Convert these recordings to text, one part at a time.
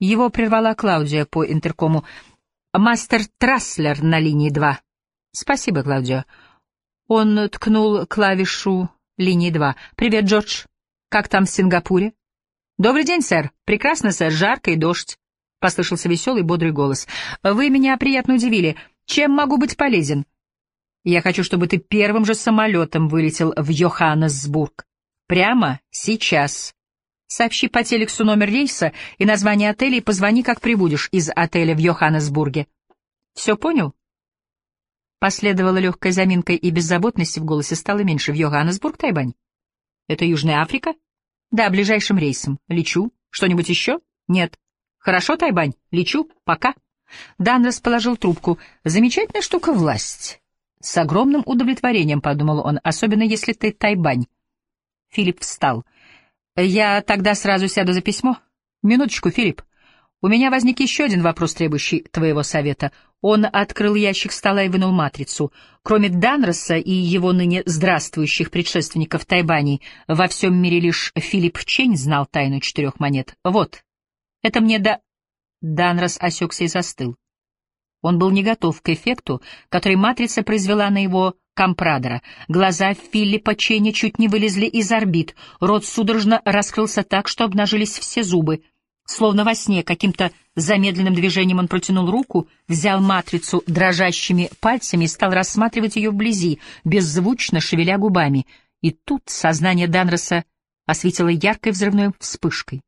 Его прервала Клаудия по интеркому. «Мастер Траслер на линии два». «Спасибо, Клаудио». Он ткнул клавишу линии два. «Привет, Джордж. Как там в Сингапуре?» «Добрый день, сэр. Прекрасно, сэр. Жарко и дождь». — послышался веселый бодрый голос. «Вы меня приятно удивили. Чем могу быть полезен?» «Я хочу, чтобы ты первым же самолетом вылетел в Йоханнесбург. Прямо сейчас. Сообщи по телексу номер рейса и название отеля и позвони, как прибудешь из отеля в Йоханнесбурге. Все понял?» Последовала легкая заминка, и беззаботности в голосе стало меньше. «В Йоханнесбург, Тайбань?» «Это Южная Африка?» «Да, ближайшим рейсом. Лечу. Что-нибудь еще?» «Нет». Хорошо, Тайбань, лечу, пока. Дан расположил трубку. Замечательная штука власть. С огромным удовлетворением, подумал он, особенно если ты Тайбань. Филипп встал. Я тогда сразу сяду за письмо. Минуточку, Филипп. У меня возник еще один вопрос, требующий твоего совета. Он открыл ящик стола и вынул матрицу. Кроме Данроса и его ныне здравствующих предшественников Тайбани, во всем мире лишь Филипп Чень знал тайну четырех монет. Вот, это мне да...» Данрос осекся и застыл. Он был не готов к эффекту, который матрица произвела на его компрадора. Глаза Филиппа Ченни чуть не вылезли из орбит, рот судорожно раскрылся так, что обнажились все зубы. Словно во сне, каким-то замедленным движением он протянул руку, взял матрицу дрожащими пальцами и стал рассматривать ее вблизи, беззвучно шевеля губами. И тут сознание Данроса осветило яркой взрывной вспышкой.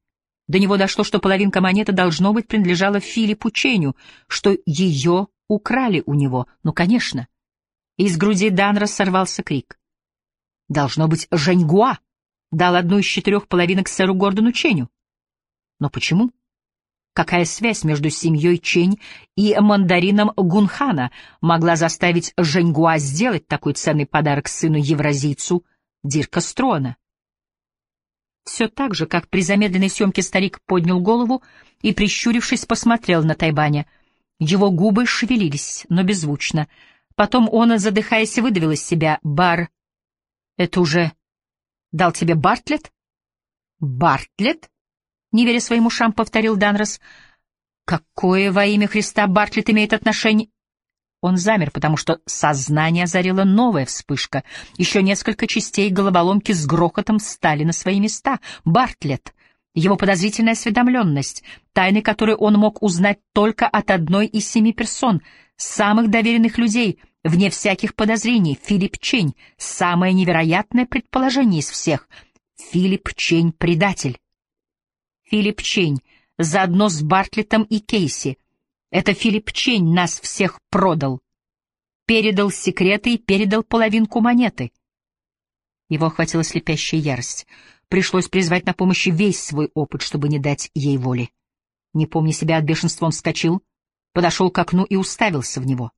До него дошло, что половинка монеты должно быть принадлежала Филиппу Ченю, что ее украли у него. Ну, конечно. Из груди Данра сорвался крик. Должно быть, Женьгуа дал одну из четырех половинок сэру Гордону Ченю. Но почему? Какая связь между семьей Чень и мандарином Гунхана могла заставить Женьгуа сделать такой ценный подарок сыну-евразийцу Дирка Строна? Все так же, как при замедленной съемке старик поднял голову и, прищурившись, посмотрел на Тайбаня. Его губы шевелились, но беззвучно. Потом он, задыхаясь, выдавил из себя «Бар». «Это уже... дал тебе Бартлет?» «Бартлет?» — не веря своим ушам, повторил Данрос. «Какое во имя Христа Бартлет имеет отношение...» Он замер, потому что сознание озарила новая вспышка. Еще несколько частей головоломки с грохотом встали на свои места. Бартлетт, его подозрительная осведомленность, тайны которой он мог узнать только от одной из семи персон, самых доверенных людей, вне всяких подозрений, Филипп Чень, самое невероятное предположение из всех. Филипп Чень — предатель. Филипп Чень, заодно с Бартлеттом и Кейси, это Филипп Чень нас всех продал. Передал секреты и передал половинку монеты. Его охватила слепящая ярость. Пришлось призвать на помощь весь свой опыт, чтобы не дать ей воли. Не помня себя от бешенства, он вскочил, подошел к окну и уставился в него.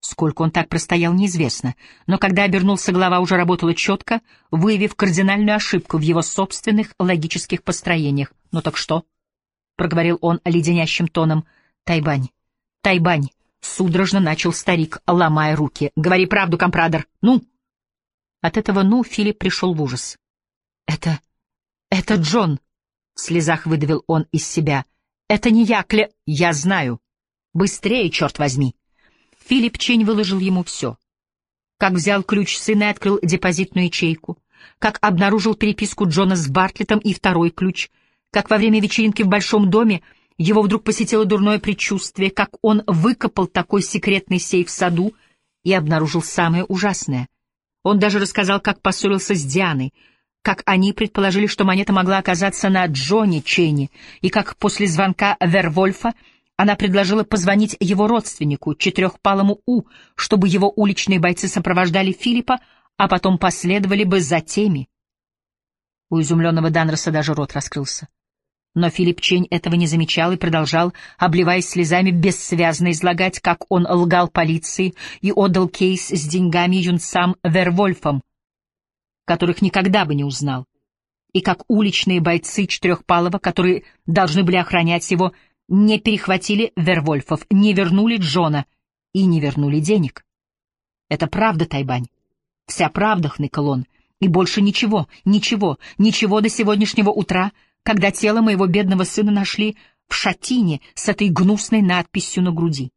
Сколько он так простоял, неизвестно, но когда обернулся, голова уже работала четко, выявив кардинальную ошибку в его собственных логических построениях. «Ну так что?» — проговорил он леденящим тоном — Тайбань, Тайбань, судорожно начал старик, ломая руки. Говори правду, компрадор. Ну. От этого ну Филипп пришел в ужас. Это... это Джон, в слезах выдавил он из себя. Это не я, Кле... Я знаю. Быстрее, черт возьми. Филипп Чень выложил ему все. Как взял ключ сына и открыл депозитную ячейку, как обнаружил переписку Джона с Бартлетом и второй ключ, как во время вечеринки в большом доме его вдруг посетило дурное предчувствие, как он выкопал такой секретный сейф в саду и обнаружил самое ужасное. Он даже рассказал, как поссорился с Дианой, как они предположили, что монета могла оказаться на Джоне Ченни, и как после звонка Вервольфа она предложила позвонить его родственнику, четырехпалому У, чтобы его уличные бойцы сопровождали Филиппа, а потом последовали бы за теми. У изумленного Данроса даже рот раскрылся. Но Филипп Чень этого не замечал и продолжал, обливаясь слезами, бессвязно излагать, как он лгал полиции и отдал кейс с деньгами юнцам Вервольфам, которых никогда бы не узнал, и как уличные бойцы Четырехпалова, которые должны были охранять его, не перехватили Вервольфов, не вернули Джона и не вернули денег. Это правда, Тайбань. Вся правда, хныкал и больше ничего, ничего, ничего до сегодняшнего утра — когда тело моего бедного сына нашли в шатине с этой гнусной надписью на груди.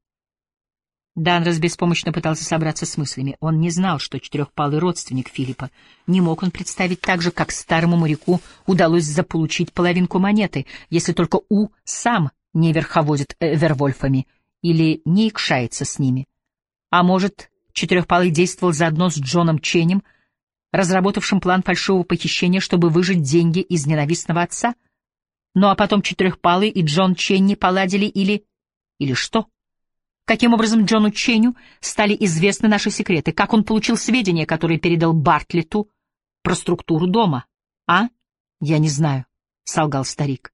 Данрос беспомощно пытался собраться с мыслями. Он не знал, что четырехпалый родственник Филиппа. Не мог он представить так же, как старому моряку удалось заполучить половинку монеты, если только У сам не верховодит Вервольфами или не икшается с ними. А может, четырехпалый действовал заодно с Джоном Ченем, разработавшим план фальшивого похищения, чтобы выжить деньги из ненавистного отца? Ну а потом четырехпалый и Джон Чен не поладили или... или что? Каким образом Джону Ченю стали известны наши секреты? Как он получил сведения, которые передал Бартлету про структуру дома? А? Я не знаю, — солгал старик.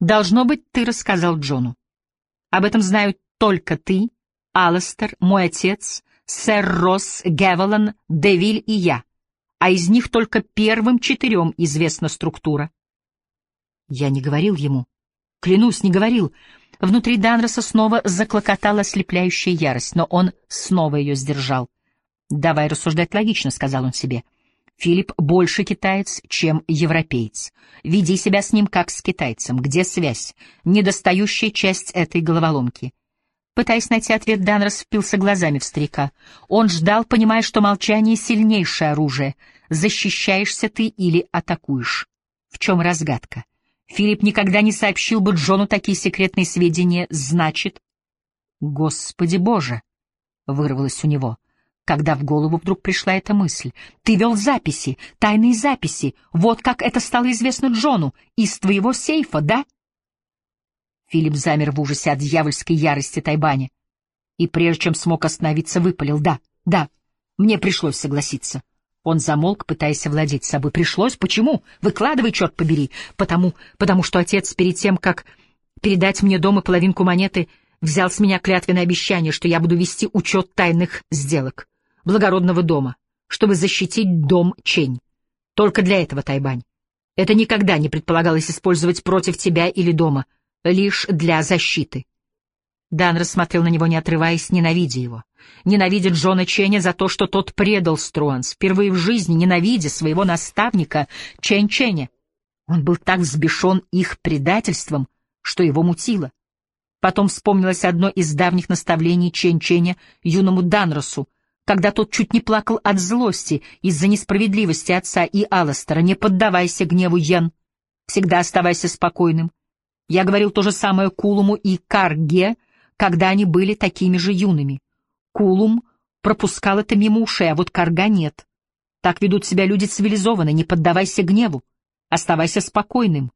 Должно быть, ты рассказал Джону. Об этом знают только ты, Алластер, мой отец, сэр Росс, Гевелан, Девиль и я, а из них только первым четырем известна структура. Я не говорил ему. Клянусь, не говорил. Внутри Данроса снова заклокотала ослепляющая ярость, но он снова ее сдержал. «Давай рассуждать логично», — сказал он себе. «Филипп больше китаец, чем европеец. Веди себя с ним как с китайцем. Где связь? Недостающая часть этой головоломки». Пытаясь найти ответ, Данрос впился глазами в старика. Он ждал, понимая, что молчание — сильнейшее оружие. Защищаешься ты или атакуешь. В чем разгадка? Филипп никогда не сообщил бы Джону такие секретные сведения, значит... «Господи Боже!» — вырвалось у него, когда в голову вдруг пришла эта мысль. «Ты вел записи, тайные записи. Вот как это стало известно Джону. Из твоего сейфа, да?» Филипп замер в ужасе от дьявольской ярости Тайбани. И прежде чем смог остановиться, выпалил. «Да, да, мне пришлось согласиться. Он замолк, пытаясь овладеть собой. Пришлось? Почему? Выкладывай, черт побери. Потому, потому что отец перед тем, как передать мне дом и половинку монеты, взял с меня клятвенное обещание, что я буду вести учет тайных сделок, благородного дома, чтобы защитить дом Чень. Только для этого, Тайбань. Это никогда не предполагалось использовать против тебя или дома, лишь для защиты. Дан рассмотрел на него, не отрываясь, ненавидя его. Ненавидя Джона Ченя за то, что тот предал Струанс, впервые в жизни ненавидя своего наставника Чен Ченя. Он был так взбешен их предательством, что его мутило. Потом вспомнилось одно из давних наставлений Чен Ченя юному Данросу, когда тот чуть не плакал от злости из-за несправедливости отца и Алластера. «Не поддавайся гневу, Йен. Всегда оставайся спокойным. Я говорил то же самое Кулуму и Карге, когда они были такими же юными. Кулум пропускал это мимо ушей, а вот Карга нет. Так ведут себя люди цивилизованно, не поддавайся гневу, оставайся спокойным.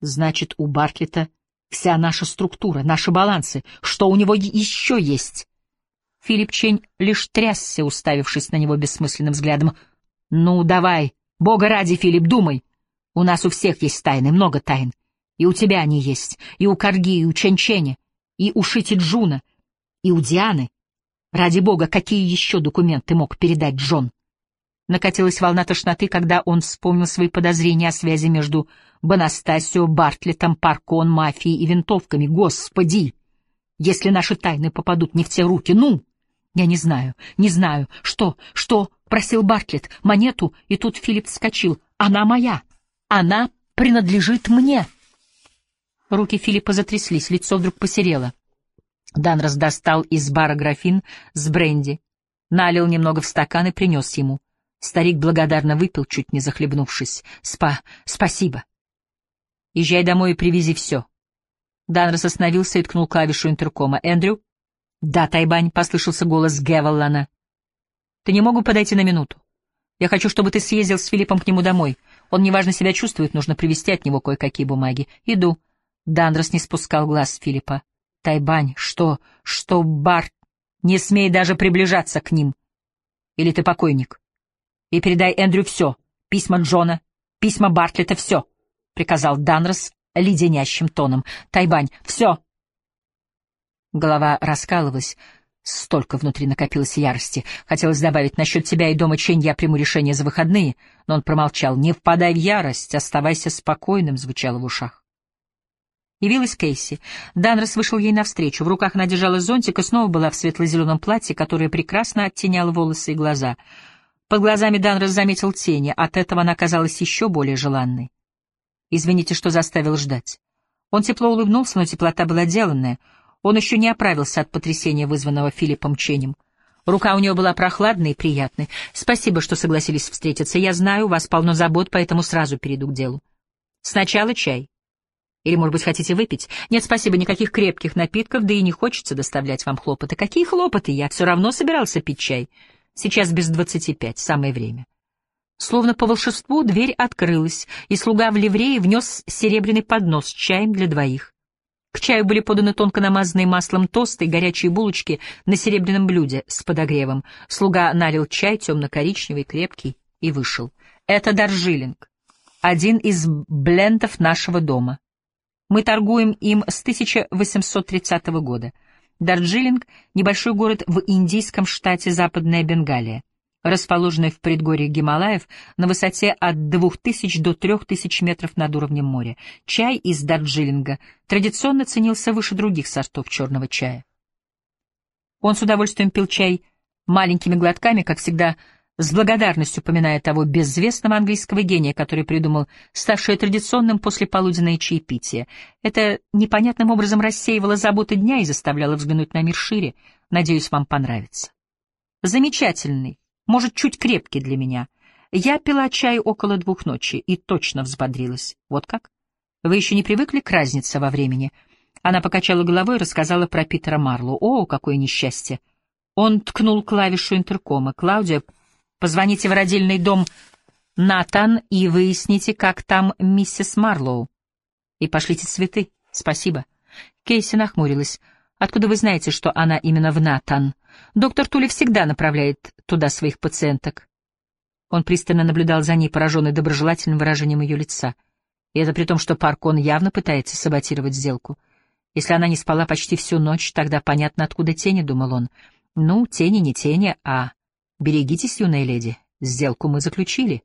Значит, у Бартлета вся наша структура, наши балансы, что у него еще есть? Филипп Чень лишь трясся, уставившись на него бессмысленным взглядом. «Ну, давай, бога ради, Филипп, думай. У нас у всех есть тайны, много тайн. И у тебя они есть, и у Карги, и у Чэнь-Чэня, и у Шитэ Чжуна, и у Дианы. Ради бога, какие еще документы мог передать Джон? Накатилась волна тошноты, когда он вспомнил свои подозрения о связи между Бонастасио, Бартлетом, Паркон, мафией и винтовками. Господи! Если наши тайны попадут не в те руки, ну! Я не знаю, не знаю. Что, что? Просил Бартлет. Монету, и тут Филипп вскочил. Она моя. Она принадлежит мне. Руки Филиппа затряслись, лицо вдруг посерело. Данрос достал из бара графин с бренди, налил немного в стакан и принес ему. Старик благодарно выпил, чуть не захлебнувшись. «Спа... спасибо. Езжай домой и привези все». Данрос остановился и ткнул клавишу интеркома. «Эндрю?» «Да, Тайбань», — послышался голос Гевеллана. «Ты не могу подойти на минуту? Я хочу, чтобы ты съездил с Филиппом к нему домой. Он неважно себя чувствует, нужно привезти от него кое-какие бумаги. Иду». Дандрос не спускал глаз Филиппа. Тайбань, что, что, Бар, не смей даже приближаться к ним. Или ты покойник. И передай Эндрю все, письма Джона, письма Бартлета, все, — приказал Данрос леденящим тоном. Тайбань, все. Голова раскалывалась, столько внутри накопилось ярости. Хотелось добавить, насчет тебя и дома Чень я приму решение за выходные, но он промолчал. Не впадай в ярость, оставайся спокойным, — звучало в ушах. Явилась Кейси. Данрос вышел ей навстречу. В руках она держала зонтик и снова была в светло-зеленом платье, которое прекрасно оттеняло волосы и глаза. Под глазами Данрос заметил тени, от этого она казалась еще более желанной. «Извините, что заставил ждать». Он тепло улыбнулся, но теплота была деланная. Он еще не оправился от потрясения, вызванного Филиппом Ченем. Рука у него была прохладной и приятной. «Спасибо, что согласились встретиться. Я знаю, у вас полно забот, поэтому сразу перейду к делу. Сначала чай. Или, может быть, хотите выпить? Нет, спасибо, никаких крепких напитков, да и не хочется доставлять вам хлопоты. Какие хлопоты? Я все равно собирался пить чай. Сейчас без двадцати пять, самое время». Словно по волшебству дверь открылась, и слуга в ливрее внес серебряный поднос с чаем для двоих. К чаю были поданы тонко намазанные маслом тосты и горячие булочки на серебряном блюде с подогревом. Слуга налил чай темно-коричневый, крепкий, и вышел. Это Даржилинг, один из блендов нашего дома. Мы торгуем им с 1830 года. Дарджилинг — небольшой город в индийском штате Западная Бенгалия расположенной в предгорье Гималаев на высоте от 2000 до 3000 метров над уровнем моря. Чай из Дарджилинга традиционно ценился выше других сортов черного чая. Он с удовольствием пил чай маленькими глотками, как всегда, с благодарностью поминая того безвестного английского гения, который придумал ставшее традиционным послеполуденное чаепитие. Это непонятным образом рассеивало заботы дня и заставляло взглянуть на мир шире. Надеюсь, вам понравится. Замечательный, может, чуть крепкий для меня. Я пила чай около двух ночи и точно взбодрилась. Вот как? Вы еще не привыкли к разнице во времени? Она покачала головой и рассказала про Питера Марлу. О, какое несчастье! Он ткнул клавишу интеркома. Клаудия, позвоните в родильный дом Натан и выясните, как там миссис Марлоу. И пошлите цветы. Спасибо. Кейси нахмурилась. Откуда вы знаете, что она именно в Натан? Доктор Тули всегда направляет туда своих пациенток. Он пристально наблюдал за ней, пораженный доброжелательным выражением ее лица. И это при том, что Паркон явно пытается саботировать сделку. Если она не спала почти всю ночь, тогда понятно, откуда тени, — думал он. Ну, тени не тени, а... Берегитесь, юная леди, сделку мы заключили.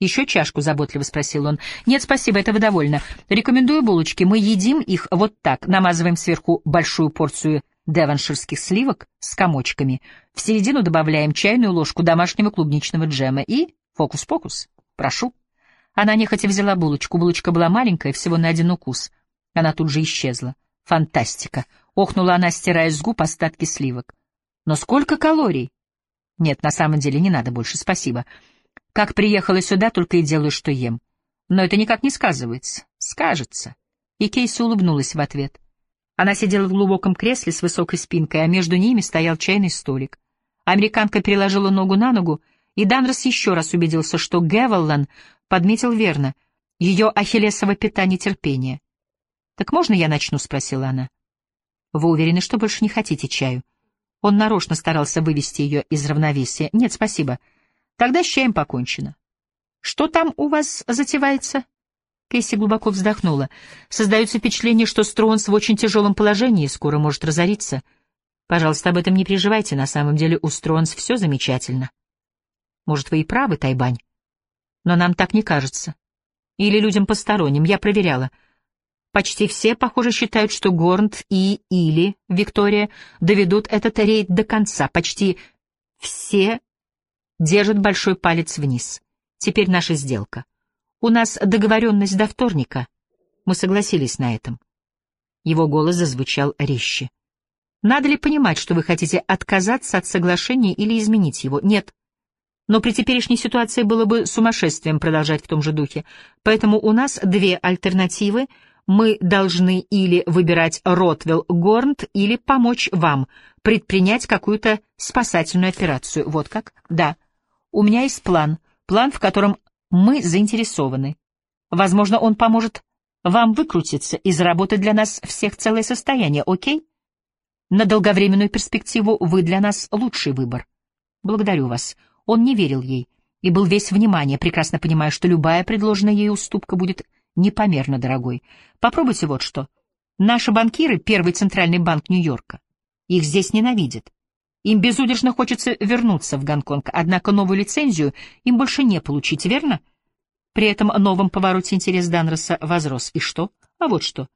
«Еще чашку?» — заботливо спросил он. «Нет, спасибо, этого довольно. Рекомендую булочки. Мы едим их вот так. Намазываем сверху большую порцию деванширских сливок с комочками. В середину добавляем чайную ложку домашнего клубничного джема и... Фокус-покус. Прошу». Она нехотя взяла булочку. Булочка была маленькая, всего на один укус. Она тут же исчезла. «Фантастика!» — охнула она, стирая с губ остатки сливок. «Но сколько калорий?» «Нет, на самом деле не надо больше, спасибо». Как приехала сюда, только и делаю, что ем. Но это никак не сказывается. Скажется. И Кейси улыбнулась в ответ. Она сидела в глубоком кресле с высокой спинкой, а между ними стоял чайный столик. Американка переложила ногу на ногу, и Данрос еще раз убедился, что Гевеллан подметил верно. Ее ахиллесово пята нетерпения. «Так можно я начну?» — спросила она. «Вы уверены, что больше не хотите чаю?» Он нарочно старался вывести ее из равновесия. «Нет, спасибо. Тогда с чаем покончено. Что там у вас затевается? Кэсси глубоко вздохнула. Создается впечатление, что Стронс в очень тяжелом положении и скоро может разориться. Пожалуйста, об этом не переживайте, на самом деле у Стронс все замечательно. Может, вы и правы, Тайбань. Но нам так не кажется. Или людям посторонним, я проверяла. Почти все, похоже, считают, что Горнт и или Виктория доведут этот рейд до конца. Почти все держит большой палец вниз. Теперь наша сделка. У нас договоренность до вторника. Мы согласились на этом. Его голос зазвучал резче. Надо ли понимать, что вы хотите отказаться от соглашения или изменить его? Нет. Но при теперешней ситуации было бы сумасшествием продолжать в том же духе. Поэтому у нас две альтернативы. Мы должны или выбирать Ротвелл Горнт, или помочь вам предпринять какую-то спасательную операцию. Вот как? Да. У меня есть план, план, в котором мы заинтересованы. Возможно, он поможет вам выкрутиться и заработать для нас всех целое состояние, окей? На долговременную перспективу вы для нас лучший выбор. Благодарю вас. Он не верил ей и был весь внимание, прекрасно понимая, что любая предложенная ей уступка будет непомерно дорогой. Попробуйте вот что. Наши банкиры — первый центральный банк Нью-Йорка. Их здесь ненавидят. Им безудержно хочется вернуться в Гонконг, однако новую лицензию им больше не получить, верно? При этом новом повороте интерес Данроса возрос. И что? А вот что.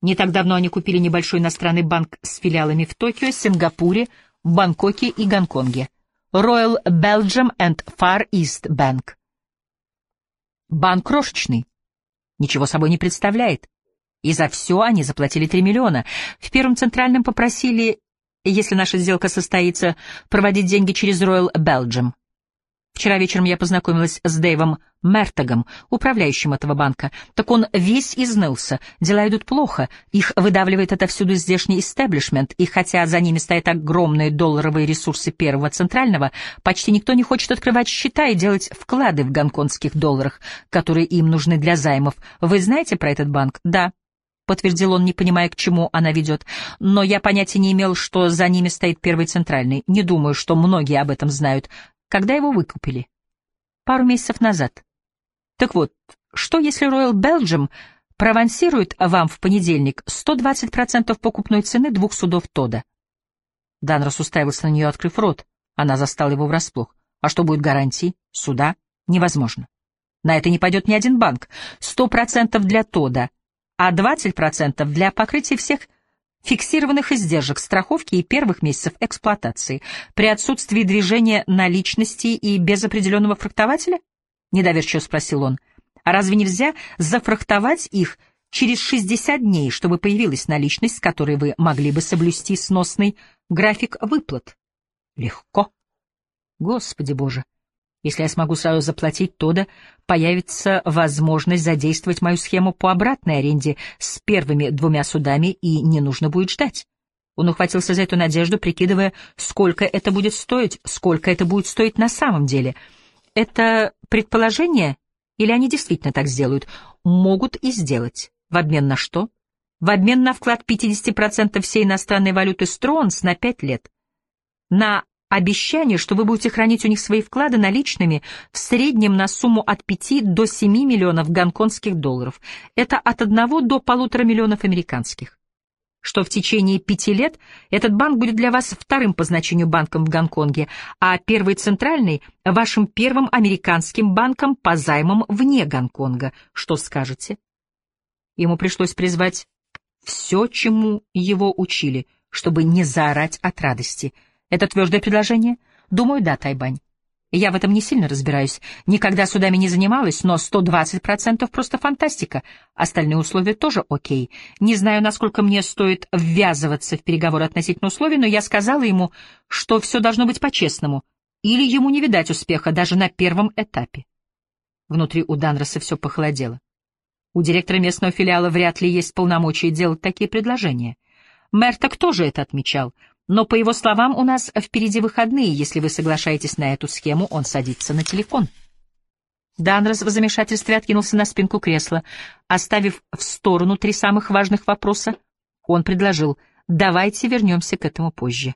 Не так давно они купили небольшой иностранный банк с филиалами в Токио, Сингапуре, Бангкоке и Гонконге. Royal Belgium and Far East Bank. Банк крошечный. Ничего собой не представляет. И за все они заплатили 3 миллиона. В Первом Центральном попросили, если наша сделка состоится, проводить деньги через Royal Belgium. Вчера вечером я познакомилась с Дэйвом Мертогом, управляющим этого банка. Так он весь изнылся. Дела идут плохо. Их выдавливает отовсюду здешний истеблишмент, и хотя за ними стоят огромные долларовые ресурсы Первого Центрального, почти никто не хочет открывать счета и делать вклады в гонконгских долларах, которые им нужны для займов. Вы знаете про этот банк? Да. — подтвердил он, не понимая, к чему она ведет. «Но я понятия не имел, что за ними стоит Первый Центральный. Не думаю, что многие об этом знают. Когда его выкупили? Пару месяцев назад. Так вот, что если Royal Belgium провансирует вам в понедельник 120% покупной цены двух судов Тода? Данрос уставился на нее, открыв рот. Она застала его врасплох. А что будет гарантией? Суда? Невозможно. На это не пойдет ни один банк. 100% для Тода, а 20% для покрытия всех фиксированных издержек страховки и первых месяцев эксплуатации при отсутствии движения наличности и без определенного фрахтователя? Недоверчиво спросил он. А разве нельзя зафрахтовать их через 60 дней, чтобы появилась наличность, с которой вы могли бы соблюсти сносный график выплат? Легко. Господи боже. Если я смогу сразу заплатить Тода, появится возможность задействовать мою схему по обратной аренде с первыми двумя судами, и не нужно будет ждать. Он ухватился за эту надежду, прикидывая, сколько это будет стоить, сколько это будет стоить на самом деле. Это предположение, или они действительно так сделают? Могут и сделать. В обмен на что? В обмен на вклад 50% всей иностранной валюты Стронс на 5 лет. На обещание, что вы будете хранить у них свои вклады наличными в среднем на сумму от 5 до 7 миллионов гонконгских долларов. Это от 1 до полутора миллионов американских. Что в течение пяти лет этот банк будет для вас вторым по значению банком в Гонконге, а первый центральный — вашим первым американским банком по займам вне Гонконга. Что скажете? Ему пришлось призвать все, чему его учили, чтобы не заорать от радости — это твердое предложение? Думаю, да, Тайбань. Я в этом не сильно разбираюсь. Никогда судами не занималась, но 120% просто фантастика. Остальные условия тоже окей. Не знаю, насколько мне стоит ввязываться в переговоры относительно условий, но я сказала ему, что все должно быть по-честному. Или ему не видать успеха даже на первом этапе. Внутри у Данроса все похолодело. У директора местного филиала вряд ли есть полномочия делать такие предложения. Мэр так тоже это отмечал — но, по его словам, у нас впереди выходные. Если вы соглашаетесь на эту схему, он садится на телефон. Данрос в замешательстве откинулся на спинку кресла. Оставив в сторону три самых важных вопроса, он предложил, давайте вернемся к этому позже.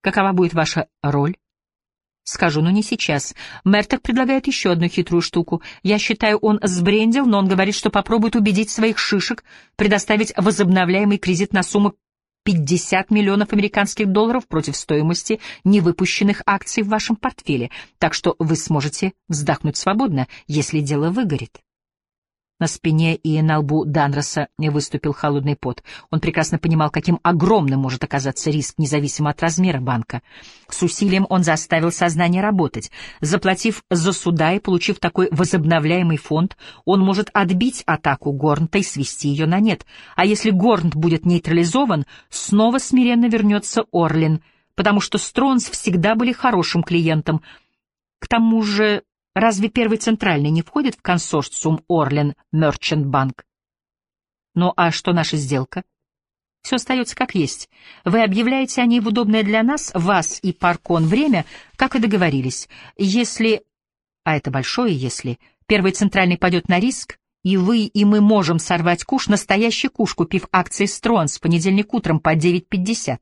Какова будет ваша роль? Скажу, но не сейчас. Мерток предлагает еще одну хитрую штуку. Я считаю, он сбрендил, но он говорит, что попробует убедить своих шишек предоставить возобновляемый кредит на сумму 50 миллионов американских долларов против стоимости невыпущенных акций в вашем портфеле, так что вы сможете вздохнуть свободно, если дело выгорит. На спине и на лбу Данроса выступил холодный пот. Он прекрасно понимал, каким огромным может оказаться риск, независимо от размера банка. С усилием он заставил сознание работать. Заплатив за суда и получив такой возобновляемый фонд, он может отбить атаку Горнта и свести ее на нет. А если Горнт будет нейтрализован, снова смиренно вернется Орлин, потому что Стронс всегда были хорошим клиентом. К тому же Разве Первый Центральный не входит в консорциум Орлен Мерчант Банк? Ну а что наша сделка? Все остается как есть. Вы объявляете о ней в удобное для нас, вас и Паркон время, как и договорились. Если, а это большое если, Первый Центральный пойдет на риск, и вы, и мы можем сорвать куш, настоящий куш, купив акции Стронс в понедельник утром по 9.50.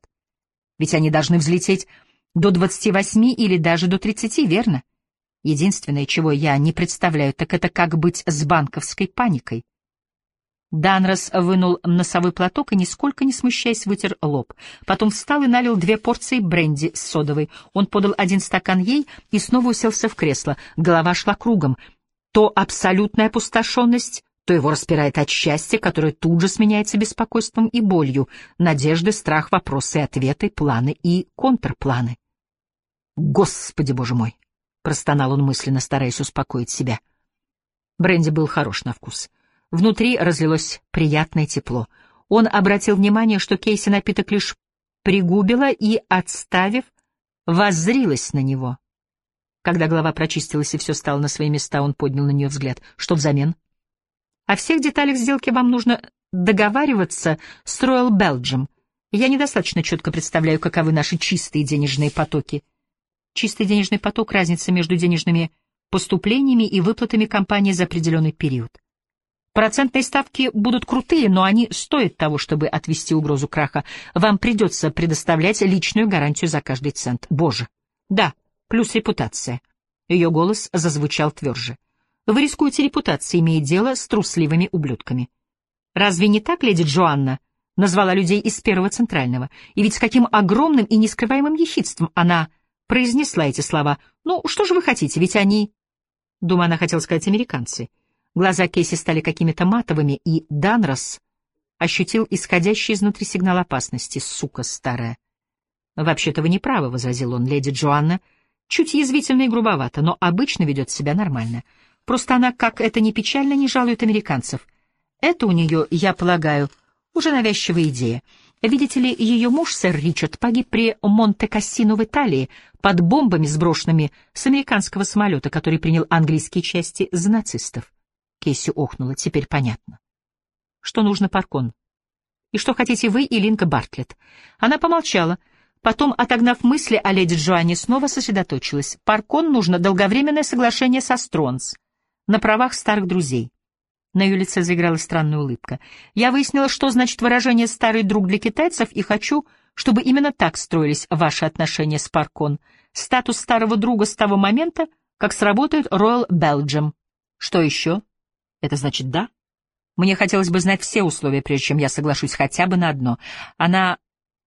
Ведь они должны взлететь до 28 или даже до 30, верно? Единственное, чего я не представляю, так это как быть с банковской паникой. Данрос вынул носовой платок и, нисколько не смущаясь, вытер лоб. Потом встал и налил две порции бренди с содовой. Он подал один стакан ей и снова уселся в кресло. Голова шла кругом. То абсолютная опустошенность, то его распирает от счастья, которое тут же сменяется беспокойством и болью, надежды, страх, вопросы и ответы, планы и контрпланы. Господи, боже мой! — простонал он мысленно, стараясь успокоить себя. Бренди был хорош на вкус. Внутри разлилось приятное тепло. Он обратил внимание, что Кейси напиток лишь пригубила и, отставив, воззрилась на него. Когда голова прочистилась и все стало на свои места, он поднял на нее взгляд. Что взамен? О всех деталях сделки вам нужно договариваться с Royal Belgium. Я недостаточно четко представляю, каковы наши чистые денежные потоки. Чистый денежный поток — разница между денежными поступлениями и выплатами компании за определенный период. Процентные ставки будут крутые, но они стоят того, чтобы отвести угрозу краха. Вам придется предоставлять личную гарантию за каждый цент. Боже. Да, плюс репутация. Ее голос зазвучал тверже. Вы рискуете репутацией, имея дело с трусливыми ублюдками. Разве не так, леди Джоанна? Назвала людей из Первого Центрального. И ведь с каким огромным и нескрываемым ехидством она произнесла эти слова. Ну, что же вы хотите, ведь они... Думаю, она хотела сказать американцы. Глаза Кейси стали какими-то матовыми, и Данрос ощутил исходящий изнутри сигнал опасности. Сука старая. «Вообще-то вы не правы», — возразил он. «Леди Джоанна чуть язвительно и грубовато, но обычно ведет себя нормально. Просто она, как это ни печально, не жалует американцев. Это у нее, я полагаю, уже навязчивая идея. Видите ли, ее муж, сэр Ричард, погиб при Монте-Кассино в Италии под бомбами, сброшенными с американского самолета, который принял английские части за нацистов. Кейси охнула. Теперь понятно. Что нужно Паркон? И что хотите вы и Линка Бартлетт? Она помолчала. Потом, отогнав мысли о леди Джоанне, снова сосредоточилась. Паркон нужно долговременное соглашение со Стронс на правах старых друзей. На ее лице заиграла странная улыбка. Я выяснила, что значит выражение «старый друг» для китайцев, и хочу, чтобы именно так строились ваши отношения с Паркон. Статус старого друга с того момента, как сработает Royal Belgium. Что еще? Это значит «да»? Мне хотелось бы знать все условия, прежде чем я соглашусь хотя бы на одно. Она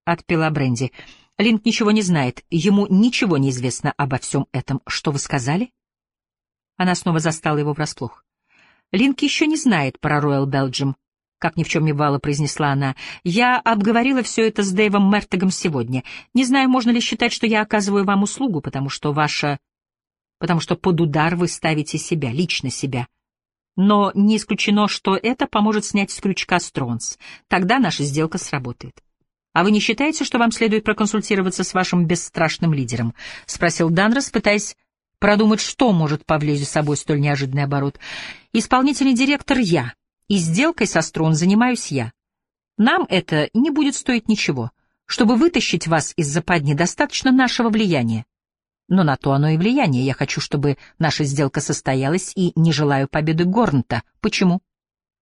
отпила бренди. Линк ничего не знает, ему ничего не известно обо всем этом. Что вы сказали? Она снова застала его врасплох. Линк еще не знает про Royal Belgium, как ни в чем не бывало, произнесла она. Я обговорила все это с Дэйвом Мертегом сегодня. Не знаю, можно ли считать, что я оказываю вам услугу, потому что ваша... потому что под удар вы ставите себя, лично себя. Но не исключено, что это поможет снять с крючка Стронс. Тогда наша сделка сработает. «А вы не считаете, что вам следует проконсультироваться с вашим бесстрашным лидером?» — спросил Данрос, пытаясь продумать, что может повлечь за собой столь неожиданный оборот. «Исполнительный директор я, и сделкой со Струн занимаюсь я. Нам это не будет стоить ничего. Чтобы вытащить вас из западни, достаточно нашего влияния. Но на то оно и влияние. Я хочу, чтобы наша сделка состоялась, и не желаю победы Горнта. Почему?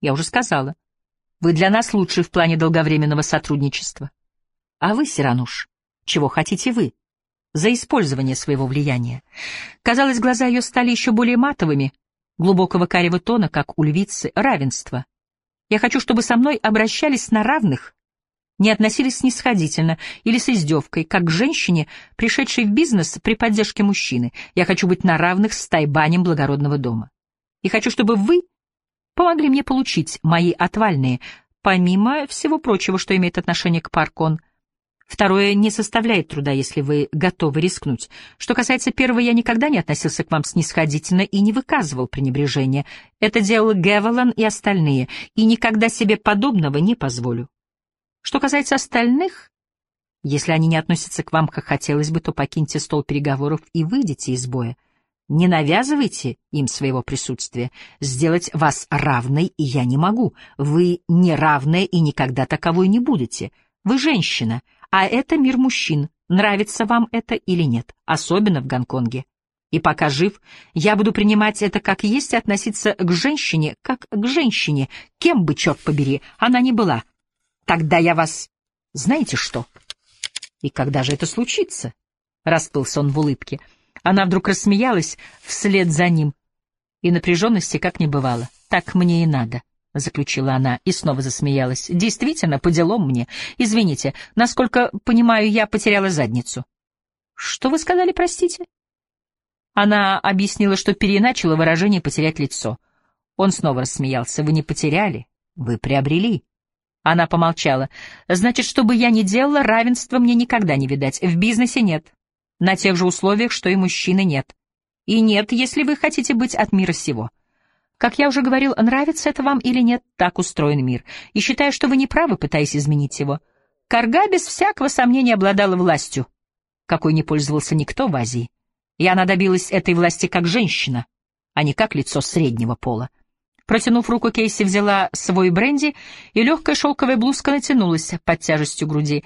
Я уже сказала. Вы для нас лучший в плане долговременного сотрудничества. А вы, Сирануш, чего хотите вы? За использование своего влияния. Казалось, глаза ее стали еще более матовыми, глубокого карего тона, как у львицы, равенство. Я хочу, чтобы со мной обращались на равных, не относились снисходительно или с издевкой, как к женщине, пришедшей в бизнес при поддержке мужчины. Я хочу быть на равных с тайбанем благородного дома. И хочу, чтобы вы помогли мне получить мои отвальные, помимо всего прочего, что имеет отношение к Паркон. Второе не составляет труда, если вы готовы рискнуть. Что касается первого, я никогда не относился к вам снисходительно и не выказывал пренебрежения. Это делал Гевелан и остальные, и никогда себе подобного не позволю. Что касается остальных, если они не относятся к вам, как хотелось бы, то покиньте стол переговоров и выйдите из боя. Не навязывайте им своего присутствия. Сделать вас равной я не могу. Вы не равная и никогда таковой не будете. Вы женщина, а это мир мужчин. Нравится вам это или нет, особенно в Гонконге. И пока жив, я буду принимать это как есть и относиться к женщине, как к женщине, кем бы, черт побери, она ни была, Тогда я вас... Знаете что? И когда же это случится? Расплылся он в улыбке. Она вдруг рассмеялась вслед за ним. И напряженности как не бывало. Так мне и надо. — заключила она и снова засмеялась. «Действительно, по делам мне. Извините, насколько понимаю, я потеряла задницу». «Что вы сказали, простите?» Она объяснила, что переначала выражение «потерять лицо». Он снова рассмеялся. «Вы не потеряли, вы приобрели». Она помолчала. «Значит, что бы я ни делала, равенства мне никогда не видать. В бизнесе нет. На тех же условиях, что и мужчины нет. И нет, если вы хотите быть от мира сего. Как я уже говорил, нравится это вам или нет, так устроен мир. И считаю, что вы не правы, пытаясь изменить его. Карга без всякого сомнения обладала властью, какой не пользовался никто в Азии. И она добилась этой власти как женщина, а не как лицо среднего пола. Протянув руку, Кейси взяла свой бренди, и легкая шелковая блузка натянулась под тяжестью груди.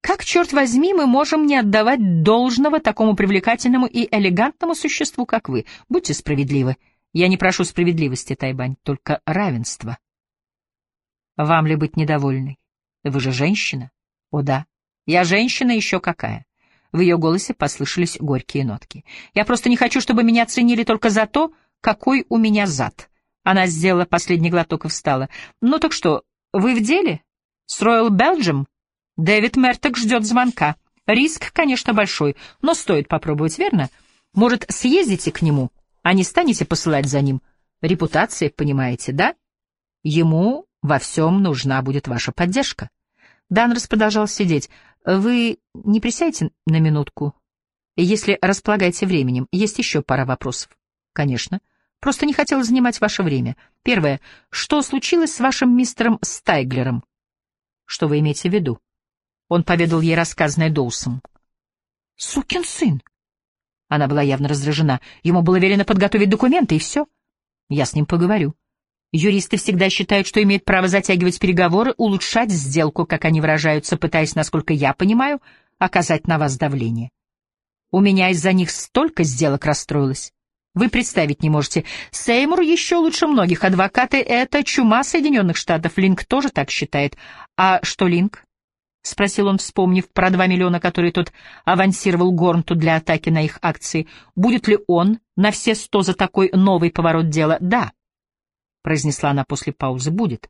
«Как, черт возьми, мы можем не отдавать должного такому привлекательному и элегантному существу, как вы? Будьте справедливы». Я не прошу справедливости, Тайбань, только равенства. Вам ли быть недовольной? Вы же женщина? О да, я женщина еще какая. В ее голосе послышались горькие нотки. Я просто не хочу, чтобы меня ценили только за то, какой у меня зад. Она сделала последний глоток и встала. Ну так что, вы в деле? С Royal Belgium? Дэвид Мерток ждет звонка. Риск, конечно, большой, но стоит попробовать, верно? Может, съездите к нему? А не станете посылать за ним. Репутация, понимаете, да? Ему во всем нужна будет ваша поддержка. Данрос продолжал сидеть. Вы не присядете на минутку? Если располагаете временем, есть еще пара вопросов. Конечно. Просто не хотел занимать ваше время. Первое. Что случилось с вашим мистером Стайглером? Что вы имеете в виду? Он поведал ей рассказанное Доусом. Сукин сын! Она была явно раздражена. Ему было велено подготовить документы, и все. Я с ним поговорю. Юристы всегда считают, что имеют право затягивать переговоры, улучшать сделку, как они выражаются, пытаясь, насколько я понимаю, оказать на вас давление. У меня из-за них столько сделок расстроилось. Вы представить не можете. Сеймур еще лучше многих. Адвокаты — это чума Соединенных Штатов. Линк тоже так считает. А что Линк? — спросил он, вспомнив про два миллиона, которые тот авансировал Горнту для атаки на их акции. «Будет ли он на все сто за такой новый поворот дела?» «Да», — произнесла она после паузы, — «будет».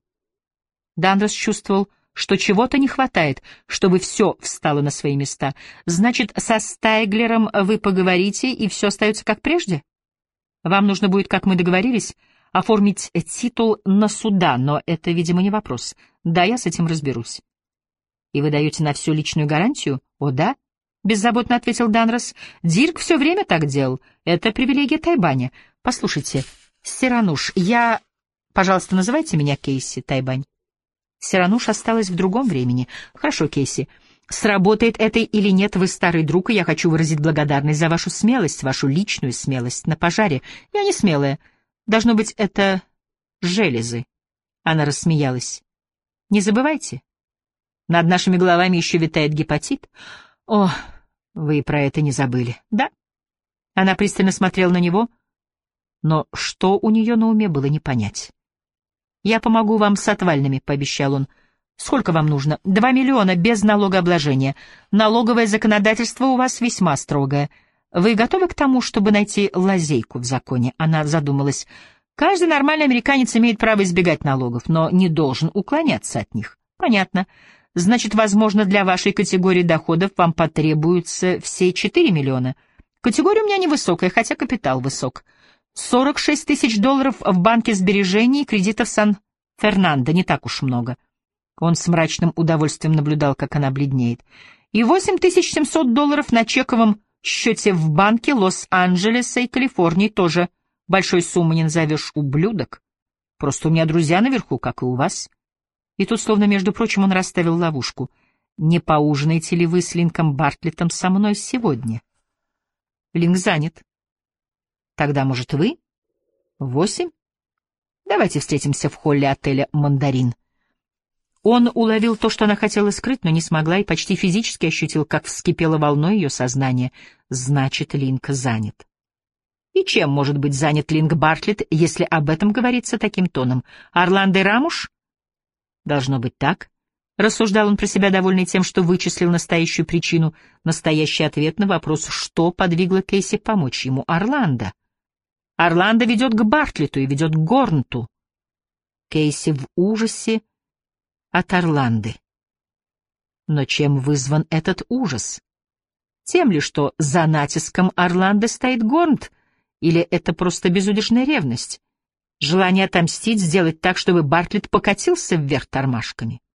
Дандрос чувствовал, что чего-то не хватает, чтобы все встало на свои места. «Значит, со Стайглером вы поговорите, и все остается как прежде? Вам нужно будет, как мы договорились, оформить титул на суда, но это, видимо, не вопрос. Да, я с этим разберусь». «И вы даете на всю личную гарантию?» «О, да?» — беззаботно ответил Данрос. «Дирк все время так делал. Это привилегия Тайбаня. Послушайте, Сирануш, я... Пожалуйста, называйте меня Кейси, Тайбань». Сирануш осталась в другом времени. «Хорошо, Кейси. Сработает это или нет, вы старый друг, и я хочу выразить благодарность за вашу смелость, вашу личную смелость на пожаре. Я не смелая. Должно быть, это железы». Она рассмеялась. «Не забывайте, над нашими головами еще витает гепатит. О, вы про это не забыли. Да. Она пристально смотрела на него, но что у нее на уме было не понять. «Я помогу вам с отвальными», — пообещал он. «Сколько вам нужно?» «Два миллиона без налогообложения. Налоговое законодательство у вас весьма строгое. Вы готовы к тому, чтобы найти лазейку в законе?» Она задумалась. «Каждый нормальный американец имеет право избегать налогов, но не должен уклоняться от них». «Понятно. Значит, возможно, для вашей категории доходов вам потребуются все 4 миллиона. Категория у меня невысокая, хотя капитал высок. 46 тысяч долларов в банке сбережений и кредитов Сан-Фернандо, не так уж много. Он с мрачным удовольствием наблюдал, как она бледнеет. И 8700 долларов на чековом счете в банке Лос-Анджелеса и Калифорнии тоже большой суммы не назовешь, ублюдок. Просто у меня друзья наверху, как и у вас. И тут, словно между прочим, он расставил ловушку. «Не поужинаете ли вы с Линком Бартлеттом со мной сегодня?» Линк занят. «Тогда, может, вы?» «Восемь?» «Давайте встретимся в холле отеля «Мандарин». Он уловил то, что она хотела скрыть, но не смогла, и почти физически ощутил, как вскипело волной ее сознание. Значит, Линк занят. И чем может быть занят Линк Бартлетт, если об этом говорится таким тоном? Орландо Рамуш? Должно быть так. Рассуждал он про себя, довольный тем, что вычислил настоящую причину, настоящий ответ на вопрос, что подвигло Кейси помочь ему. Орландо. Орландо ведет к Бартлету и ведет к Горнту. Кейси в ужасе от Орланды. Но чем вызван этот ужас? Тем ли, что за натиском Орланды стоит Горнт, или это просто безудержная ревность? Желание отомстить, сделать так, чтобы Бартлетт покатился вверх тормашками.